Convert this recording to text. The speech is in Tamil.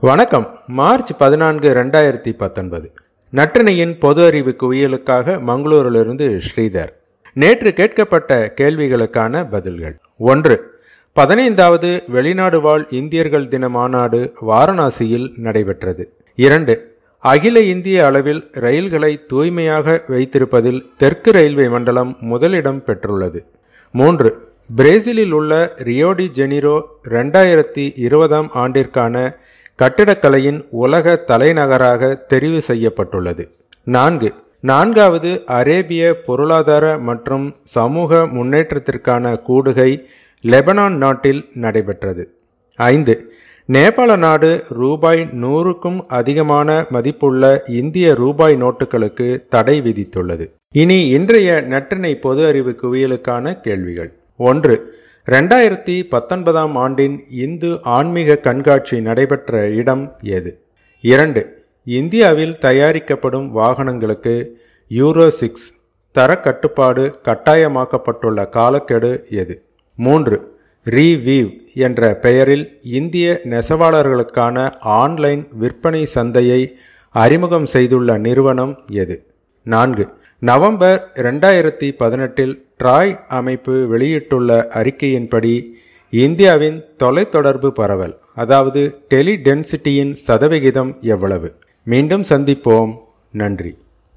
வணக்கம். மார்ச் பதினான்கு ரெண்டாயிரத்தி பத்தொன்பது. நற்றினையின் பொது அறிவு குவியலுக்காக மங்களூரிலிருந்து ஸ்ரீதர். நேற்று கேட்கப்பட்ட கேள்விகளுக்கான பதில்கள். ஒன்று பதினைந்தாவது வெளிநாடு வாழ் இந்தியர்கள் தின மாநாடு வாரணாசியில் நடைபெற்றது. இரண்டு அகில இந்திய அளவில் ரயில்களை தூய்மையாக வைத்திருப்பதில் தெற்கு ரயில்வே மண்டலம் முதலிடம் பெற்றுள்ளது. மூன்று பிரேசிலில் உள்ள ரியோடி ஜெனிரோ ரெண்டாயிரத்தி இருபதாம் ஆண்டிற்கான கட்டிடக்கலையின் உலக தலைநகராக தெரிவு செய்யப்பட்டுள்ளது. நான்கு. நான்காவது அரேபிய பொருளாதார மற்றும் சமூக முன்னேற்றத்திற்கான கூடுகை லெபனான் நாட்டில் நடைபெற்றது. ஐந்து. நேபாள நாடு ரூபாய் நூறுக்கும் அதிகமான மதிப்புள்ள இந்திய ரூபாய் நோட்டுகளுக்கு தடை விதித்துள்ளது. இனி இன்றைய நற்றினை பொது அறிவு குவியலுக்கான கேள்விகள். ஒன்று. ரெண்டாயிரத்தி பத்தொன்பதாம் ஆண்டின் இந்து ஆன்மீக கண்காட்சி நடைபெற்ற இடம் எது? இரண்டு இந்தியாவில் தயாரிக்கப்படும் வாகனங்களுக்கு யூரோ சிக்ஸ் தரக்கட்டுப்பாடு கட்டாயமாக்கப்பட்டுள்ள காலக்கெடு எது? மூன்று ரீவீவ் என்ற பெயரில் இந்திய நெசவாளர்களுக்கான ஆன்லைன் விற்பனை சந்தையை அறிமுகம் செய்துள்ள நிறுவனம் எது? நான்கு. நவம்பர் ரெண்டாயிரத்தி பதினெட்டில் ட்ராய் அமைப்பு வெளியிட்டுள்ள அறிக்கையின்படி இந்தியாவின் தொலைத்தொடர்பு பரவல் அதாவது டெலிடென்சிட்டியின் சதவிகிதம் எவ்வளவு? மீண்டும் சந்திப்போம். நன்றி.